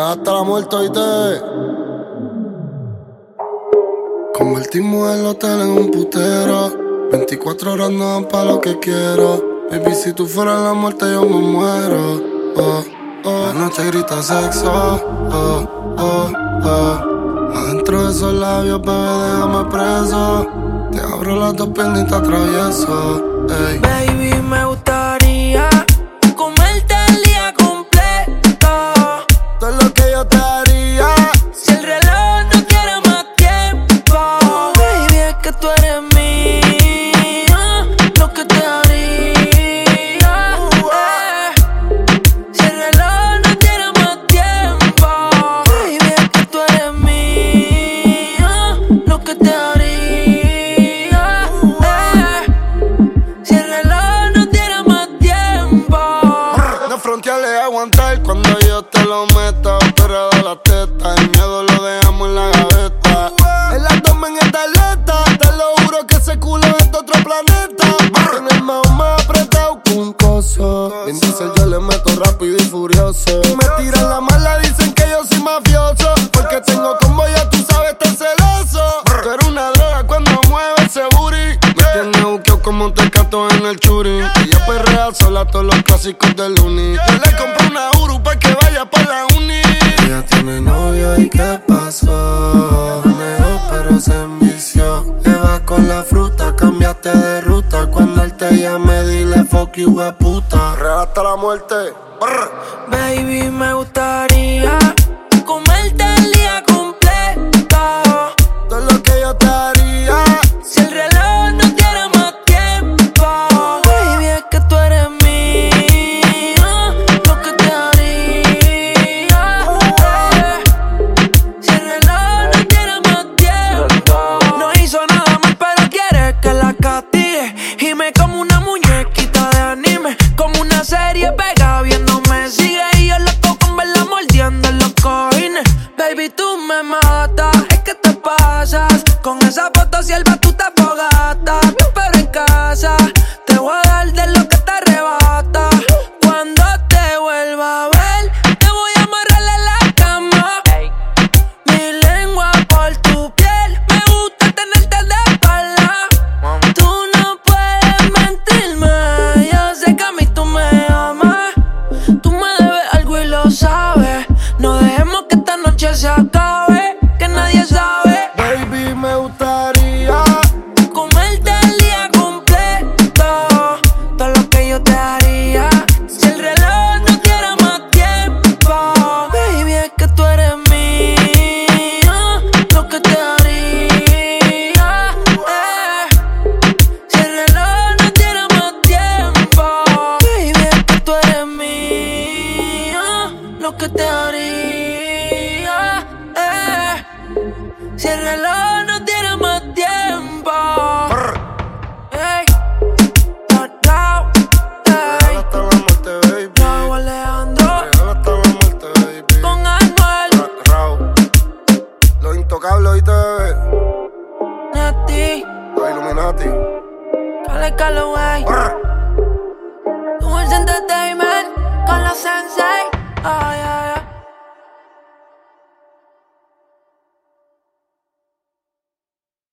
Hasta la muerte y te. Convertimos el hotel en un putero. 24 horas no dan pa' lo que quiero. Baby, si tú fueras la muerte, yo me muero. Oh, oh. La noche grita sexo. Oh, oh, oh. Adentro de esos labios, bebé, déjame preso. Te abro las dos piernas y te atravieso. Baby, me que tú eres mía, lo que te haría. Uh, eh. Si el reloj no tiene más tiempo, baby, es que tú eres mía, lo que te haría. Uh, eh. Si el reloj no tiene más tiempo, no fronteales aguantar cuando yo te lo meta, pero de la teta, el miedo lo dejamos en la gaveta. En yo le meto rápido y furioso. Me tiran la mala, dicen que yo soy mafioso. Porque tengo como yo, tú sabes, estar celoso. Pero una droga cuando mueves ese booty. Me tienes buqueo como un tecato en el churi. Ella perrea sola todos los clásicos del uni. Yo le compré una Uru pa' que vaya pa' la uni. Ella tiene novio y qué pasó. fuck you, puta. Real la muerte. Baby, me gustaría comerte el día completo. Todo lo que yo te haría. Si el reloj no diera más tiempo. Baby, es que tú eres mío, Lo que te haría. Si el reloj no diera más tiempo. No hizo nada más, pero quiere que la castigue. Y me como una muñeca serie pega viéndome sigue y yo loco con verla mordiendo los cojines. Baby, tú me matas, es que te pasas. Con esa foto si el batuta fogata, bien pero en casa. Te voy a dar de lo que que se acabe, que nadie sabe. Baby, me gustaría comerte el día completo. Todo lo que yo te haría. Si el reloj no quiera más tiempo, baby, es que tú eres mía. Lo que te haría. Eh. Si el reloj no quiera más tiempo, baby, es que tú eres mía. Lo que te haría. no tiene más tiempo. Hey, baby. Con Anuel. Raúl. Los intocables. Nati. Los Illuminati. Con los Sensei. Oh.